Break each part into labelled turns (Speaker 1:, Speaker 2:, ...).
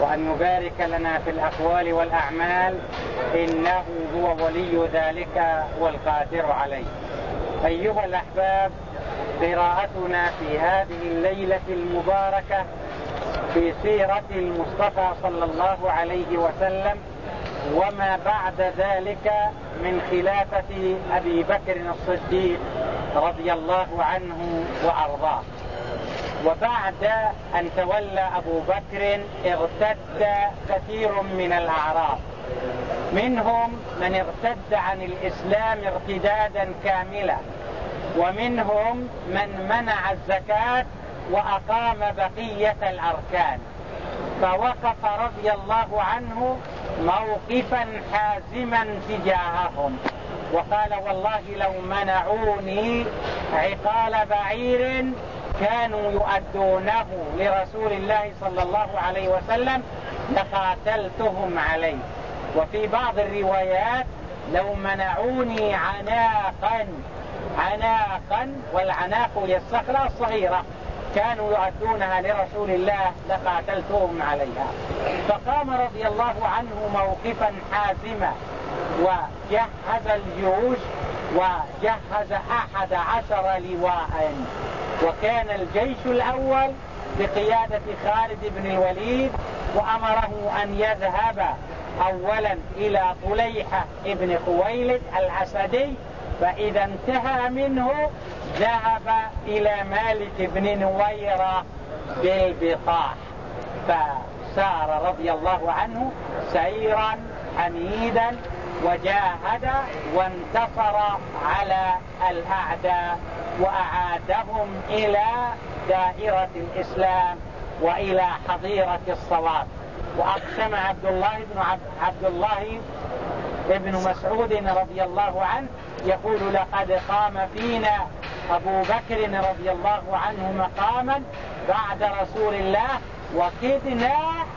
Speaker 1: وأن يبارك لنا في الأقوال والأعمال إنه هو ولي ذلك والقادر عليه. أيها الأحباب قراءتنا في هذه الليلة المباركة في سيرة المصطفى صلى الله عليه وسلم وما بعد ذلك من خلافة أبي بكر الصديق رضي الله عنه وأرضاه. وبعد أن تولى أبو بكر ارتد كثير من الأعراب. منهم من ارتد عن الإسلام ارتدادا كاملا. ومنهم من منع الزكاة وأقام بقية الأركان. فوقف رضي الله عنه موقفا حازما تجاههم. وقال والله لو منعوني عقال بعير كانوا يؤدونه لرسول الله صلى الله عليه وسلم لقاتلتهم عليه. وفي بعض الروايات لو منعوني عناقا عناقا والعناق هي الصخرة الصغيرة كانوا يؤدونها لرسول الله لقاتلتهم عليها. فقام رضي الله عنه موقفا حازما وجهز الجيوش وجهز أحد عشر لواء. وكان الجيش الأول بقيادة خالد بن الوليد وأمره أن يذهب أولا إلى طليحة ابن خويلد الأسدي فإذا انتهى منه ذهب إلى مالك بن نويرة بالبطاح فسار رضي الله عنه سيرا حميدا وجاهد وانتصر على الأعداء وأعادهم إلى دائرة الإسلام وإلى حظيرة الصواب وأقسم عبد الله بن عبد الله ابن مسعود رضي الله عنه يقول لقد قام فينا أبو بكر رضي الله عنه مقاما بعد رسول الله وكدنا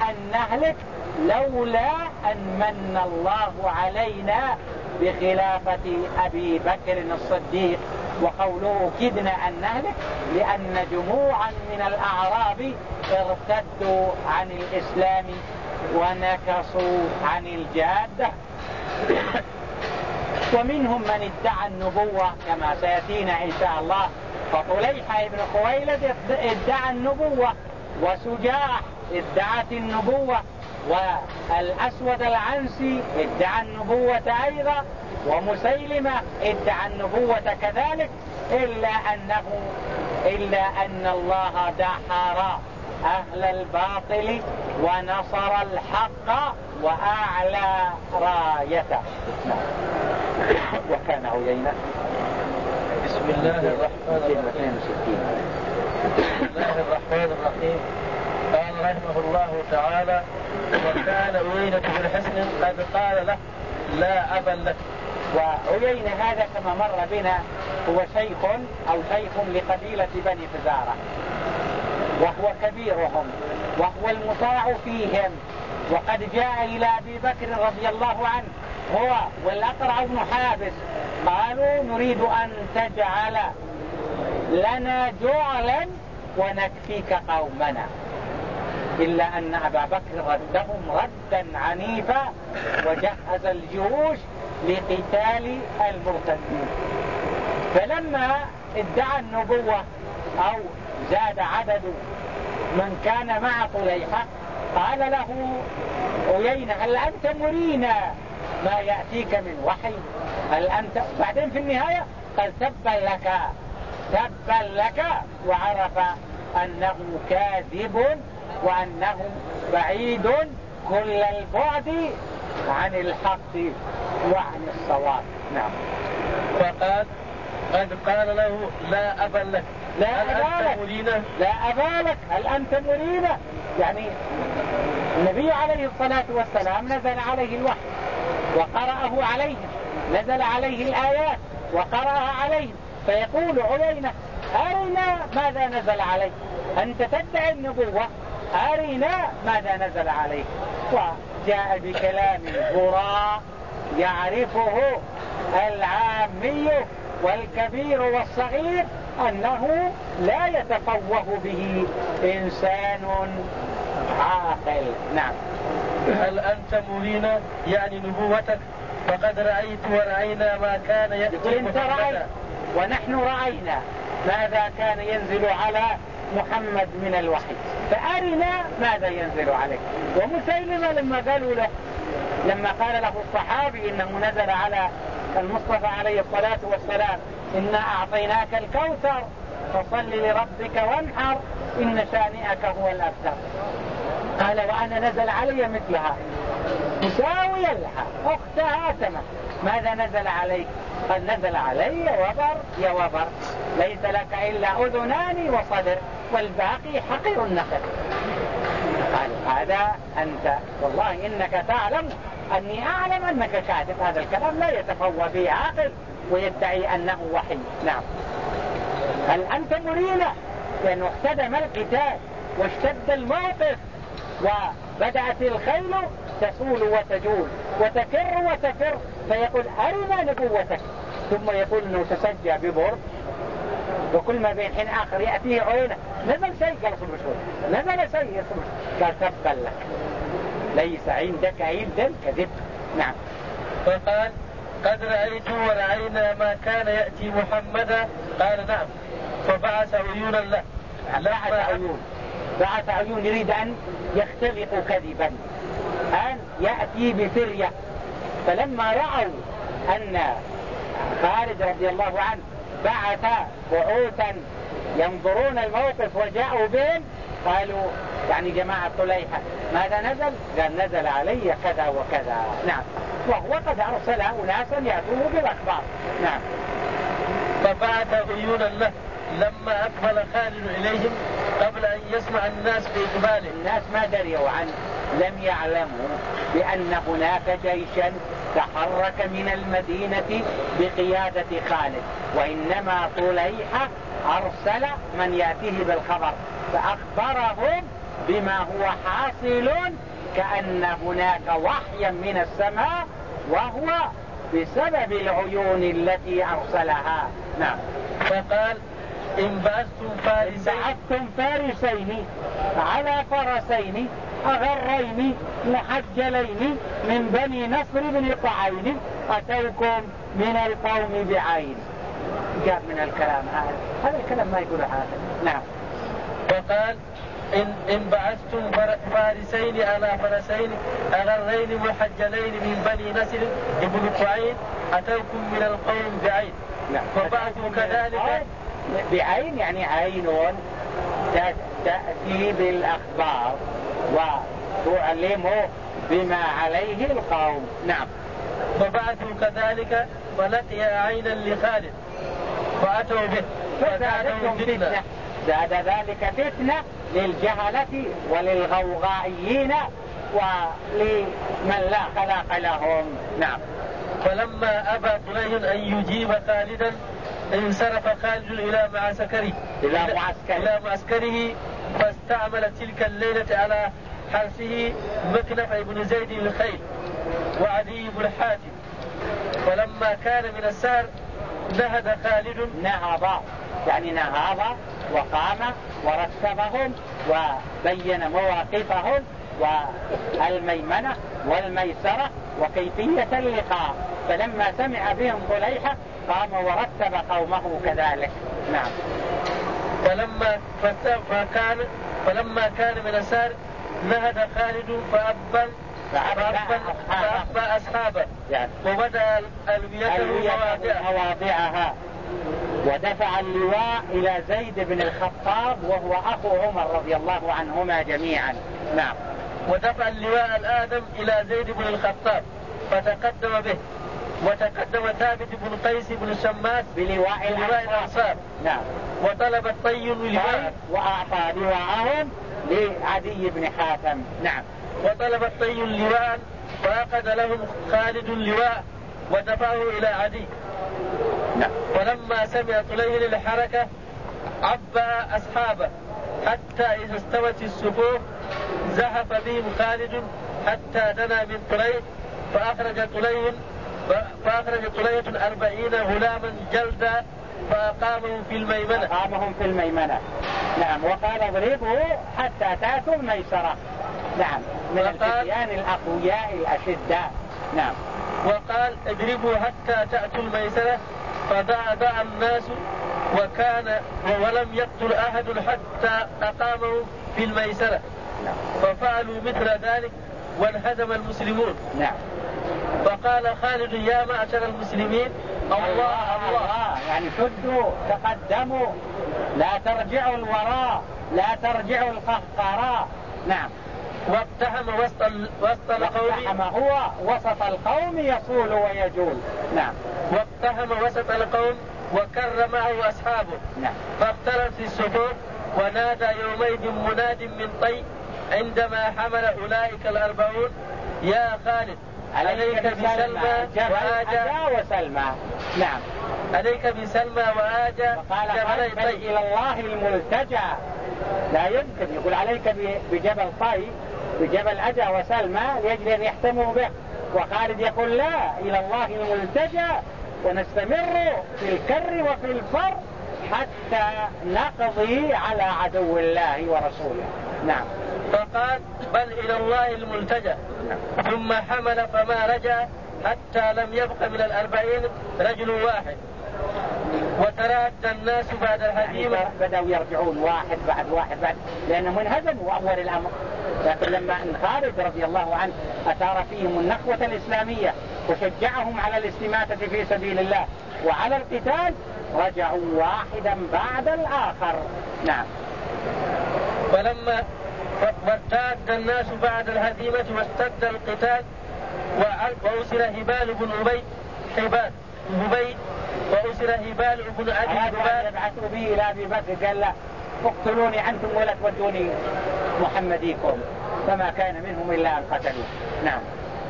Speaker 1: أن نهلك لولا أن من الله علينا بخلافة أبي بكر الصديق. وقوله كدنا أن نهلك لأن جموعا من الأعراب ارتدوا عن الإسلام ونكصوا عن الجادة. ومنهم من ادعى النبوة كما سيأتينا إن شاء الله. فطليحة بن خويلد ادعى النبوة وسجاح ادعت النبوة والأسود العنسي ادعى النبوة أيضا ومسيلمة ادعى النبوة كذلك إلا أنه إلا أن الله دحر أهل الباطل ونصر الحق وأعلى رايته. وكان عيينة
Speaker 2: بسم الله الرحمن الرحيم. بسم الله الرحمن الرحيم. قال رحمه الله تعالى وكان عيينة بن حسن قد قال له لا أبا لك.
Speaker 1: وعيينة هذا كما مر بنا هو شيخ أو شيخ لقبيلة بني فزارة وهو كبيرهم. وهو المطاع فيهم. وقد جاء إلى أبي بكر رضي الله عنه هو والأقرع بن حابس. قالوا نريد أن تجعل لنا جعلا ونكفيك قومنا. إلا أن أبا بكر ردهم ردا عنيفا وجهز الجيوش لقتال المرتدين. فلما ادعى النبوة أو زاد عدد من كان مع طليحة قال له عيينة هل أنت مرينا ما يأتيك من وحي؟ هل أنت بعدين في النهاية قال تبا لك تبا لك وعرف أنه كاذب وأنه بعيد كل البعد عن الحق وعن الصواب. نعم.
Speaker 2: فقال قد قال له لا أبا لك
Speaker 1: لا أبا لك لا أبا لك هل أنت مرينا يعني النبي عليه الصلاة والسلام نزل عليه الوحي وقرأه عليهم نزل عليه الآيات وقرأها عليهم فيقول عيينة أرنا ماذا نزل عليه أنت تدعي النبوة أرنا ماذا نزل عليه وجاء بكلام براء يعرفه العامي والكبير والصغير أنه لا يتفوه به إنسان عاقل. نعم.
Speaker 2: هل أنت مرينا يعني نبوتك؟ فقد رأيت ورأينا ما كان يأتي
Speaker 1: انت رأيت ونحن رأينا ماذا كان ينزل على محمد من الوحي. فأرنا ماذا ينزل عليه. ومسيلمة لما قالوا له لما قال له الصحابي إنه نزل على المصطفى عليه الصلاة والسلام إنا أعطيناك الكوثر فصل لربك وانحر إن شانئك هو الأبتر. قال وأنا نزل علي مثلها. مساويا لها. أختها تمام ماذا نزل عليك؟ قد نزل علي وبر يا وبر. ليس لك إلا أذنان وصدر والباقي حقير النخل. قال هذا أنت. والله إنك تعلم أني أعلم أنك كاتب هذا الكلام لا يتفوى به عاقل ويدعي أنه وحي. نعم. هل أنت مرينا لأنه احتدم القتال واشتد الموقف وبدأت الخيل؟ تسول وتجول. وتكر وتفر فيقول أرنا نبوتك. ثم يقول أنه تسجى ببرد وكل ما بين حين آخر يأتيه عينه. نزل شيء قال صبر شوي نزل شيء صبر قال تبا لك. ليس عندك إلا الكذب نعم.
Speaker 2: فقال قد رأيت ورأينا ما كان يأتي محمدا. قال نعم. فبعث عيونا له.
Speaker 1: بعث عيون. بعث عيون. يريد أن يختلق كذبا. أن يأتي بفرية فلما رأوا أن خالد رضي الله عنه بعث بعوثا ينظرون الموقف وجاءوا بهم قالوا يعني جماعة طليحة ماذا نزل؟ قال نزل علي كذا وكذا. نعم. وهو قد أرسل أناسا يأتوه بالأخبار. نعم.
Speaker 2: فبعث عيونا له لما أقبل خالد إليهم قبل أن يسمع الناس بإقباله
Speaker 1: الناس ما دريوا عنه. لم يعلموا بأن هناك جيشا تحرك من المدينة بقيادة خالد وإنما طليحة أرسل من يأتيه بالخبر فأخبرهم بما هو حاصل كأن هناك وحيا من السماء وهو بسبب العيون التي أرسلها. نعم.
Speaker 2: فقال إن بعثتم فارسين.
Speaker 1: بعثتم فارسين. على فرسين. أغرين. محجلين. من بني نصر بن قعين. أتوكم من القوم بعين. جاء من الكلام هذا. هذا الكلام ما يقول هذا نعم.
Speaker 2: فقال إن, إن بعثتم فارسين على فرسين أغرين محجلين من بني نسل ابن قعين أتوكم من القوم بعين.
Speaker 1: نعم.
Speaker 2: فبعثوا كذلك.
Speaker 1: بعين يعني عين تأتي بالأخبار وتعلم بما عليه القوم. نعم.
Speaker 2: فبعثوا كذلك فلقي عينا لخالد فأتوا به.
Speaker 1: فزادتهم فتنة. زاد ذلك فتنة للجهلة وللغوغائيين ولمن لا خلاق لهم. نعم.
Speaker 2: فلما أبى طليح أن يجيب خالدا انصرف خالد إلى معسكره.
Speaker 1: إلى معسكره.
Speaker 2: إلى معسكره فاستعمل تلك الليلة على حرسه مكنف بن زيد الخيل وعدي بن حاتم فلما كان من السهر نهض خالد.
Speaker 1: نهض يعني نهض وقام ورتبهم وبين مواقفهم والميمنة والميسرة وكيفية اللقاء. فلما سمع بهم طليحة قام ورتب قومه كذلك. نعم.
Speaker 2: فلما فكان فلما كان من السار نهد خالد فأبى فأبى أصحابه. يعني. وبدأ ألويته
Speaker 1: مواضعها ودفع اللواء إلى زيد بن الخطاب وهو أخو عمر رضي الله عنهما جميعا. نعم.
Speaker 2: ودفع اللواء الآدم إلى زيد بن الخطاب فتقدم به. وتقدم ثابت بن قيس بن الشماس
Speaker 1: بلواء
Speaker 2: الأنصار.
Speaker 1: نعم.
Speaker 2: وطلب الطي لواء.
Speaker 1: وأعطى لواءهم لعدي بن حاتم. نعم.
Speaker 2: وطلب الطي اللواء فأخذ لهم خالد اللواء ودفعه إلى عدي.
Speaker 1: نعم.
Speaker 2: ولما سمع طليل الحركة عبأ أصحابه. حتى إذا استوت الصفوف زحف بهم خالد حتى دنا من طليل فأخرج طليل فأخرج طلية أربعين غلاما جلدا فأقامهم في الميمنة.
Speaker 1: أقامهم في الميمنة. نعم وقال اضربوا حتى تأتوا الميسرة. نعم من الفتيان الأقوياء الأشداء. نعم.
Speaker 2: وقال اضربوا حتى تأتوا الميسرة فضعضع الناس وكان ولم يقتل أحد حتى أقامه في الميسرة.
Speaker 1: نعم.
Speaker 2: ففعلوا مثل ذلك وانهزم المسلمون.
Speaker 1: نعم.
Speaker 2: فقال خالد يا معشر المسلمين الله الله.
Speaker 1: الله. يعني شدوا تقدموا. لا ترجعوا الوراء لا ترجعوا القهقراء. نعم.
Speaker 2: واقتحم وسط وسط القوم.
Speaker 1: هو وسط القوم يصول ويجول. نعم.
Speaker 2: واقتحم وسط القوم وكر معه أصحابه.
Speaker 1: نعم.
Speaker 2: فاختلت الصفوف ونادى يومئذ مناد من طي عندما حمل أولئك الأربعون. يا خالد عليك بسلمى.
Speaker 1: أجا وسلمى. نعم.
Speaker 2: عليك بسلمى وآجى.
Speaker 1: وقال
Speaker 2: طي.
Speaker 1: إلى الله الملتجى. لا يمكن. يقول عليك بجبل طي بجبل أجا وسلمى لأجل أن يحتموا به. وخالد يقول لا إلى الله الملتجى. ونستمر في الكر وفي الفر حتى نقضي على عدو الله ورسوله. نعم.
Speaker 2: فقال بل إلى الله الملتجى ثم حمل فما رجع حتى لم يبق من الأربعين رجل واحد. وتراد الناس بعد الهزيمة.
Speaker 1: يعني بدأوا يرجعون واحد بعد واحد بعد لأنهم انهزموا أول الأمر لكن لما أن خالد رضي الله عنه أثار فيهم النخوة الإسلامية وشجعهم على الاستماتة في سبيل الله وعلى القتال رجعوا واحدا بعد الآخر. نعم.
Speaker 2: فلما وارتاد الناس بعد الهزيمة واشتد القتال وأسر هبال بن أبي حبال أبي وأسر هبال بن أبي هبال
Speaker 1: يبعثوا به إلى أبي بكر قال لا اقتلوني أنتم ولا تودوني محمديكم فما كان منهم إلا أن قتلوه. نعم.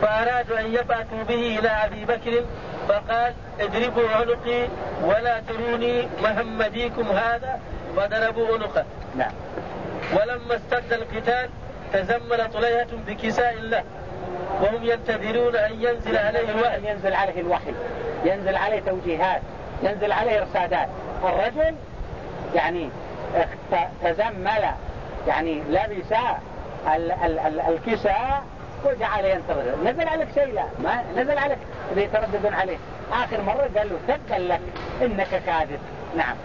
Speaker 2: فأرادوا أن يبعثوا به إلى أبي بكر فقال اضربوا عنقي ولا تروني محمديكم هذا فضربوا عنقه.
Speaker 1: نعم.
Speaker 2: ولما اشتد القتال تزمل طليهة بكساء له وهم ينتظرون أن ينزل عليه الوحي.
Speaker 1: ينزل عليه الوحي. ينزل عليه توجيهات ينزل عليه إرشادات. الرجل يعني تزمل يعني لبس ال ال ال الكساء وجعل ينتظر. نزل عليك شيء؟ لا. ما نزل عليك. يترددون عليه. آخر مرة قال له تبا لك إنك كاذب. نعم.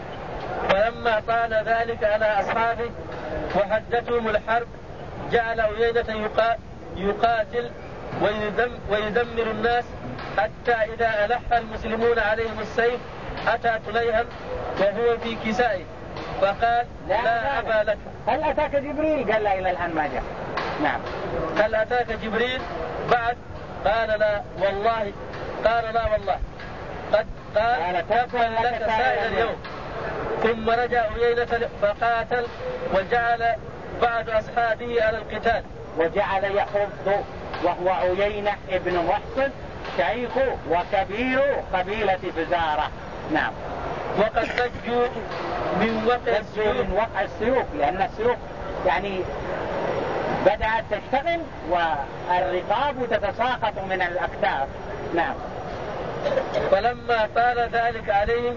Speaker 2: فلما طال ذلك على أصحابه وحدثهم الحرب جعل عيينة يقا- يقاتل ويدم ويدمر الناس حتى إذا ألح المسلمون عليهم السيف أتى طليها وهو في كسائه. فقال لا,
Speaker 1: لا
Speaker 2: أبا لك.
Speaker 1: هل أتاك جبريل؟ قال لا إلى الآن ما جاء. نعم.
Speaker 2: هل أتاك جبريل؟ بعد قال لا والله. قال لا والله. قد قال تبا لك سائر اليوم. ثم رجع عيينة فقاتل وجعل بعض أصحابه على القتال.
Speaker 1: وجعل يخض وهو عيينة ابن محسن شيخ وكبير قبيلة فزارة نعم.
Speaker 2: وقد سجوا من وقع السيوف.
Speaker 1: من وقع السيوف لأن السيوف يعني بدأت تشتغل والرقاب تتساقط من الأكتاف. نعم.
Speaker 2: فلما طال ذلك عليهم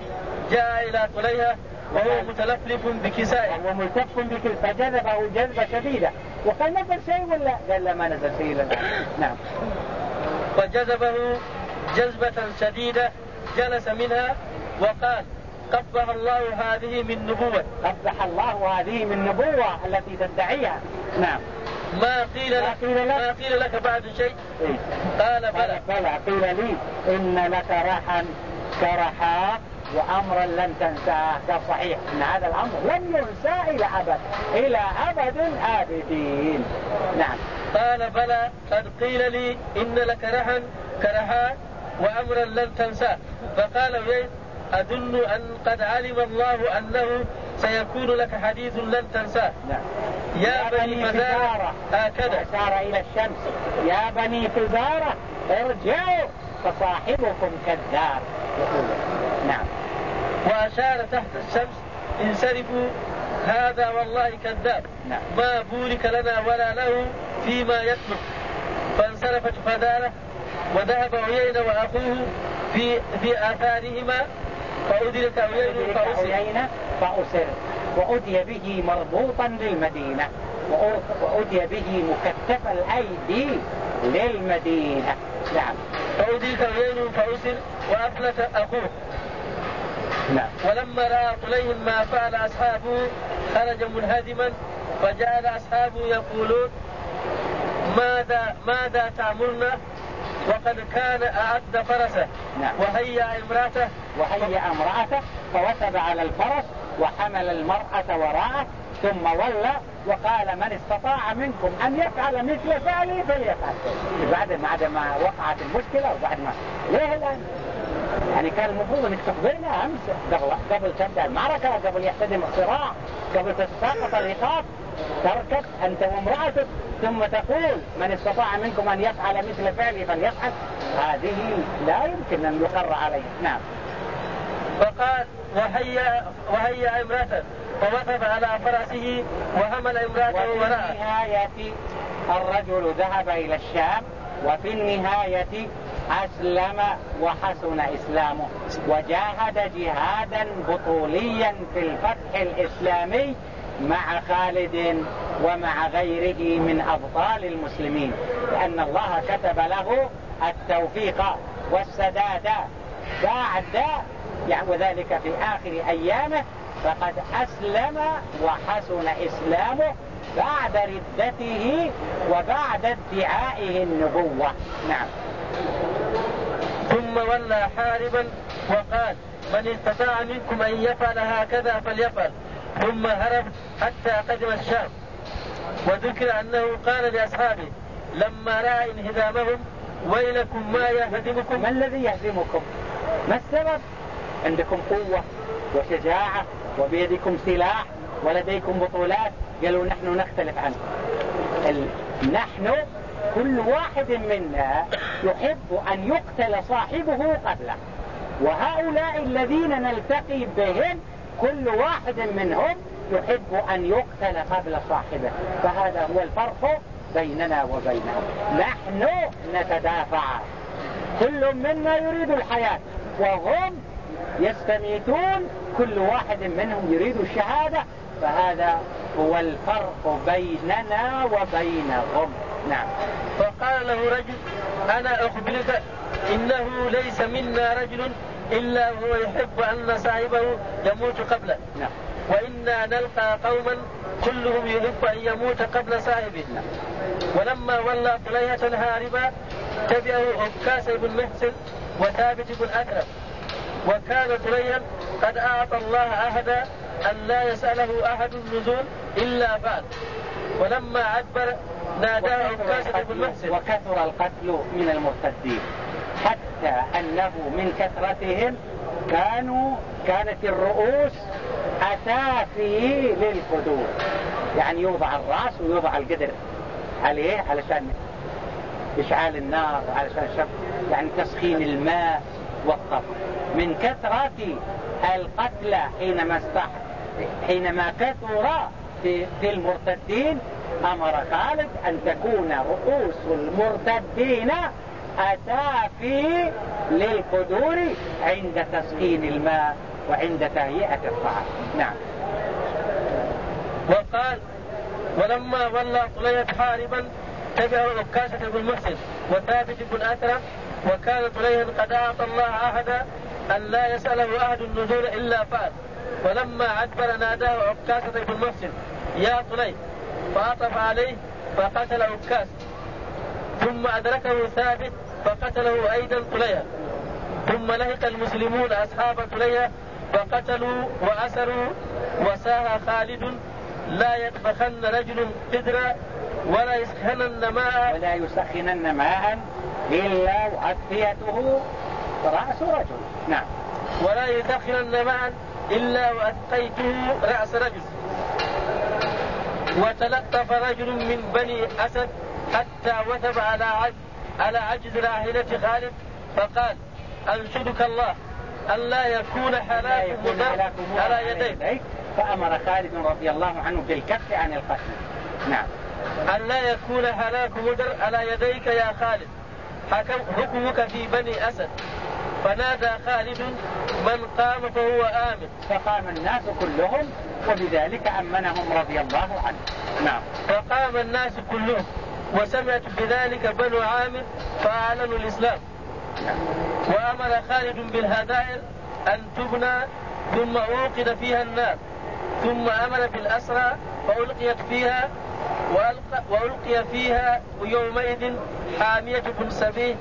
Speaker 2: جاء إلى طليها وهو متلفلف بكسائه.
Speaker 1: وهو ملتف بكل فجذبه جذبة شديدة. وقال نزل شيء ولا؟ قال لا ما نزل شيء لنا. نعم.
Speaker 2: وجذبه جذبة شديدة جلس منها وقال قبح الله هذه من نبوة.
Speaker 1: قبح الله هذه من نبوة التي تدعيها. نعم.
Speaker 2: ما قيل
Speaker 1: ما
Speaker 2: لك
Speaker 1: قيل لك؟
Speaker 2: ما قيل لك بعد شيء؟
Speaker 1: إيه؟
Speaker 2: قال بلى.
Speaker 1: بلى. قيل لي إن لك رحا كرحا وأمرا لن تنساه. ده صحيح. إن هذا الأمر لن ينسى إلى أبد. إلى أبد آبدين نعم.
Speaker 2: قال بلى قد قيل لي إن لك رحا كرحا وأمرا لن تنساه فقال عيين أظن أن قد علم الله أنه سيكون لك حديث لن تنساه
Speaker 1: نعم.
Speaker 2: يا بني فزارة هكذا.
Speaker 1: أشار إلى الشمس. يا بني فزارة ارجعوا فصاحبكم كذاب. نعم.
Speaker 2: وأشار تحت الشمس انصرفوا هذا والله كذاب.
Speaker 1: نعم.
Speaker 2: ما بورك لنا ولا له فيما يكتب فانصرفت فدارة وذهب عيينة وأخوه في في آثارهما فأدرك عيينة فأسر.
Speaker 1: فأسر. وأتي به مربوطا للمدينة وأتي به مكتف الأيدي للمدينة. نعم.
Speaker 2: فأدرك عيينة فأسر وأفلت أخوه.
Speaker 1: نعم.
Speaker 2: ولما رأى طليهم ما فعل أصحابه خرج منهدما وجعل أصحابه يقولون ماذا ماذا تأمرنا وقد كان أعد فرسه.
Speaker 1: نعم.
Speaker 2: وهيأ امرأته.
Speaker 1: وهيأ امرأته فوثب على الفرس وحمل المرأة وراءه ثم ولى وقال من استطاع منكم أن يفعل مثل فعلي فليفعل. بعد ما ما وقعت المشكلة وبعد ما ليه الآن؟ يعني كان المفروض انك تخبرنا امس قبل تبدا المعركه قبل يحتدم الصراع قبل تتساقط الرقاب. تركت أنت وامرأتك. ثم تقول من استطاع منكم أن يفعل مثل فعلي فليفعل. هذه لا يمكن أن يقر عليه نعم.
Speaker 2: فقال وهيا وهيا امراته فوقف على فرسه وحمل امرأته وراءه.
Speaker 1: وفي النهاية الرجل ذهب إلى الشام. وفي النهاية أسلم وحسن إسلامه. وجاهد جهادا بطوليا في الفتح الإسلامي مع خالد ومع غيره من أبطال المسلمين لأن الله كتب له التوفيق والسداد. بعد يعني وذلك في آخر أيامه فقد أسلم وحسن إسلامه بعد ردته وبعد ادعائه النبوة. نعم.
Speaker 2: ثم ولى حاربا وقال من استطاع منكم أن يفعل هكذا فليفعل. ثم هرب حتى قدم الشام. وذكر أنه قال لأصحابه لما رأى انهزامهم ويلكم ما يهزمكم.
Speaker 1: ما الذي يهزمكم؟ ما السبب؟ عندكم قوة وشجاعة وبيدكم سلاح ولديكم بطولات؟ قالوا نحن نختلف عنكم. نحن كل واحد منا يحب أن يقتل صاحبه قبله. وهؤلاء الذين نلتقي بهم كل واحد منهم يحب أن يقتل قبل صاحبه. فهذا هو الفرق بيننا وبينهم. نحن نتدافع. كل منا يريد الحياة وهم يستميتون. كل واحد منهم يريد الشهادة فهذا هو الفرق بيننا وبينهم. نعم.
Speaker 2: فقال له رجل أنا أخبرك إنه ليس منا رجل إلا هو يحب أن صاحبه يموت قبله.
Speaker 1: نعم.
Speaker 2: وإنا نلقى قوما كلهم يحب أن يموت قبل صاحبه.
Speaker 1: نعم.
Speaker 2: ولما ولى طليحة هاربا تبعه عكاس بن محسن وثابت بن أكرم. وكان طليحا قد أعطى الله عهدا أن لا يسأله أحد النزول إلا بعد ولما عبر ناداه عكاشة بن محسن.
Speaker 1: وكثر القتل من المرتدين. حتى أنه من كثرتهم كانوا كانت الرؤوس أسافي للقدور. يعني يوضع الرأس ويوضع القدر عليه علشان إشعال النار علشان شب يعني تسخين الماء والطبخ من كثرة القتلى حينما استح حينما كثر في, في المرتدين أمر خالد أن تكون رؤوس المرتدين أسافي للقدور عند تسخين الماء وعند تهيئة الطعام. نعم.
Speaker 2: وقال ولما ولى طلية حاربا تبعه عكاشة بن محسن وثابت بن أثرم وكان طليها قد أعطى الله عهدا أن لا يسأله أحد النزول إلا فات. ولما عدبر ناداه عكاسة بن محسن يا طلي فعطف عليه فقتل عكاس. ثم أدركه ثابت فقتله أيضا طليها ثم لحق المسلمون أصحاب طليها فقتلوا وأسروا. وساها خالد لا يطبخن رجل قدرا ولا يسخنن ماء
Speaker 1: ولا يسخنن ماء إلا وأدفيته رأس رجل. نعم.
Speaker 2: ولا يدخلن ماء إلا وأتقيته رأس رجل. وتلطف رجل من بني أسد حتى وثب على عجز على عجز راحلة خالد فقال أنشدك الله ألا يكون حلاكم مدر على يديك.
Speaker 1: فأمر خالد رضي الله عنه بالكف عن القتل. نعم.
Speaker 2: أن لا يكون هلاك مدر على يديك يا خالد. حكم حكمك في بني أسد. فنادى خالد من قام فهو آمن.
Speaker 1: فقام الناس كلهم وبذلك أمنهم رضي الله عنه. نعم.
Speaker 2: فقام الناس كلهم وسمعت بذلك بنو عامر فأعلنوا الإسلام. نعم. وأمر خالد بالهدائر أن تبنى ثم أوقد فيها النار. ثم أمر بالأسرى فألقيت فيها وألقى, وألقي فيها يومئذ حامية بن سبيه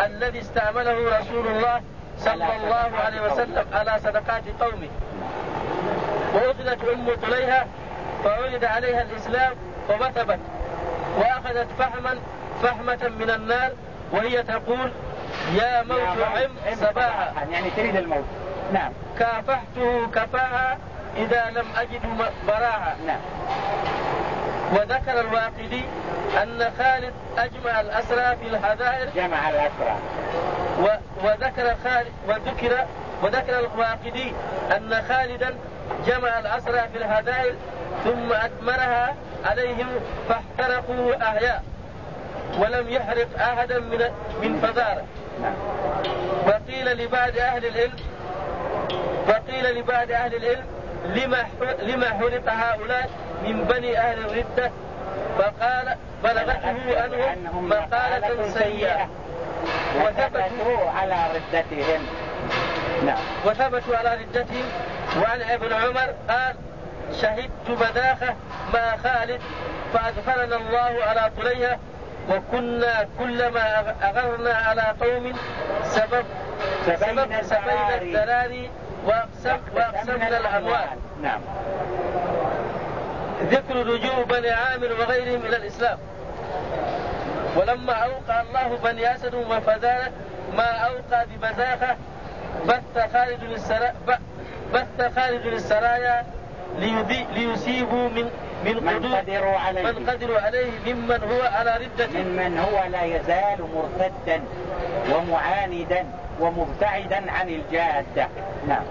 Speaker 2: الذي استعمله رسول الله صلى الله عليه وسلم على صدقات قومه. وأخذت أم طليها فعرض عليها الإسلام فمثبت وأخذت فحما فحمة من النار وهي تقول يا موت عم سباحا
Speaker 1: يعني تريد الموت. نعم.
Speaker 2: كافحته كفاها إذا لم أجد براعا
Speaker 1: نعم.
Speaker 2: وذكر الواقدي أن خالد أجمع الأسرى في الحذائر.
Speaker 1: جمع الأسرى.
Speaker 2: و وذكر خالد وذكر وذكر الواقدي أن خالدا جمع الأسرى في الهدائر ثم أدمرها عليهم فاحترقوا أحياء ولم يحرق أحدا من من فذاره نعم. وقيل لبعض أهل العلم وقيل لبعض أهل العلم لما لما حرق هؤلاء من بني أهل الردة؟ فقال بلغته أنهم مقالة سيئة.
Speaker 1: وثبتوا على ردتهم
Speaker 2: نعم. وثبتوا على ردتهم. وعن ابن عمر قال شهدت بداخة مع خالد فأغفرنا الله على طليها وكنا كلما أغرنا على قوم سبب
Speaker 1: سبب سبينا
Speaker 2: الذراري وأقسم وأقسمنا الأموال.
Speaker 1: نعم.
Speaker 2: ذكر رجوع بني عامر وغيرهم إلى الإسلام. ولما أوقع الله بني أسد وفزارة ما أوقع ببزاخة بث خالد السرايا بث خالد السرايا ليصيبوا من من
Speaker 1: من قدروا عليه.
Speaker 2: من قدروا عليه ممن هو على ردة.
Speaker 1: ممن هو لا يزال مرتدا ومعاندا ومبتعدا عن الجادة. نعم.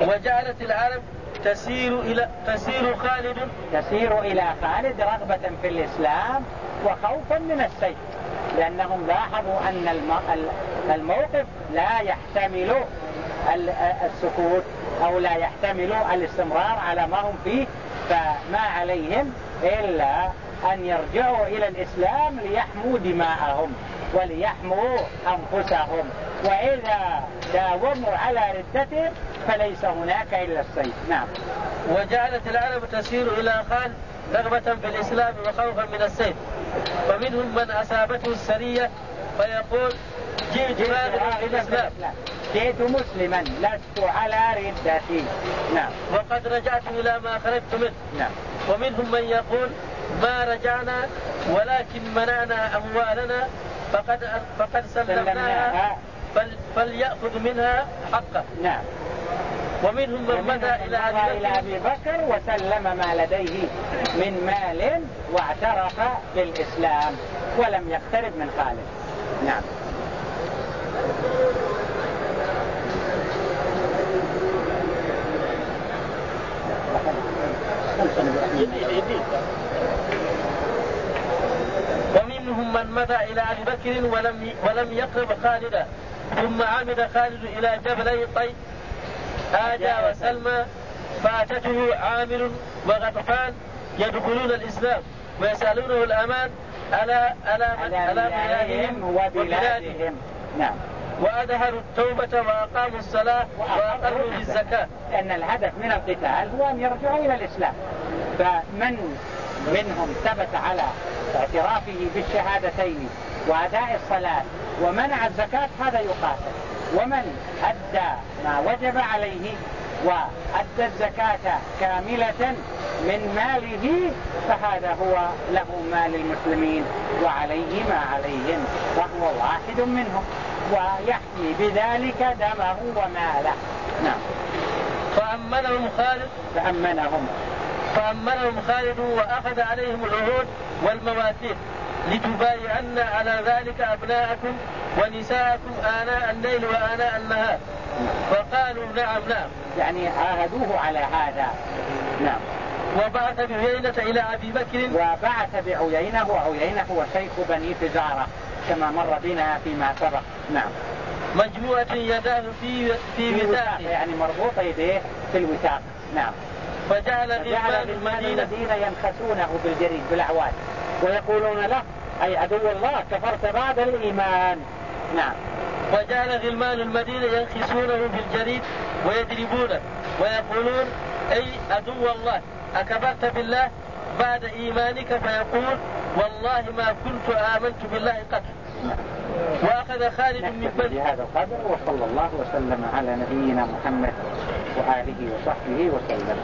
Speaker 2: وجعلت العرب تسير إلى تسير خالد.
Speaker 1: تسير إلى خالد رغبة في الإسلام وخوفا من السيف لأنهم لاحظوا أن الموقف لا يحتمل السكوت أو لا يحتمل الاستمرار على ما هم فيه فما عليهم إلا أن يرجعوا إلى الإسلام ليحموا دماءهم وليحموا أنفسهم. وإذا داوموا على ردتهم فليس هناك إلا السيف. نعم.
Speaker 2: وجعلت العرب تسير إلى خال رغبة في الإسلام وخوفا من السيف. ومنهم من أصابته السرية فيقول جئت راغبا في الإسلام.
Speaker 1: جئت مسلما لست على ردتي نعم.
Speaker 2: وقد رجعت إلى ما خرجت منه.
Speaker 1: نعم.
Speaker 2: ومنهم من يقول ما رجعنا ولكن منعنا أموالنا فقد فقد سلمناها فليأخذ منها حقه.
Speaker 1: نعم.
Speaker 2: ومنهم من مدى إلى أبي,
Speaker 1: إلى أبي بكر وسلم ما لديه من مال واعترف بالإسلام ولم يقترب من خالد. نعم.
Speaker 2: ومنهم من مضى إلى أبي بكر ولم ولم يقرب خالدا ثم عمد خالد إلى جبلي طي آجى وسلمى فأتته عامر وغطفان يدخلون الإسلام ويسألونه الأمان على على
Speaker 1: على بلادهم وبلادهم. نعم.
Speaker 2: وأظهروا التوبة وأقاموا الصلاة وأقروا بالزكاة.
Speaker 1: لأن الهدف من القتال هو أن يرجعوا إلى الإسلام. فمن منهم ثبت على اعترافه بالشهادتين وأداء الصلاة ومنع الزكاة هذا يقاتل. ومن أدى ما وجب عليه وأدى الزكاة كاملة من ماله فهذا هو له مال المسلمين وعليه ما عليهم وهو واحد منهم. ويحمي بذلك دمه وماله. نعم.
Speaker 2: فأمنهم خالد.
Speaker 1: فأمنهم.
Speaker 2: فأمنهم خالد وأخذ عليهم العهود والمواثيق لتبايعن على ذلك أبناءكم ونساءكم آناء الليل وآناء النهار. فقالوا نعم نعم.
Speaker 1: يعني عاهدوه على هذا. نعم.
Speaker 2: وبعث بعيينة إلى أبي بكر.
Speaker 1: وبعث بعيينة وعيينة هو شيخ بني فزارة كما مر بنا فيما سبق. نعم.
Speaker 2: مجموعة يداه في في وثاقه.
Speaker 1: يعني مربوطة يديه في الوثاق. نعم.
Speaker 2: فجعل غلمان المدينة.
Speaker 1: المدينة ينخسونه بالجريد بالأعواد ويقولون له أي عدو الله كفرت بعد الإيمان. نعم.
Speaker 2: وجعل غلمان المدينة ينخسونه بالجريد ويضربونه. ويقولون أي عدو الله أكفرت بالله بعد إيمانك فيقول والله ما كنت آمنت بالله قط. وأخذ خالد من بني
Speaker 1: بهذا القدر وصلى الله وسلم على نبينا محمد وآله وصحبه وسلم.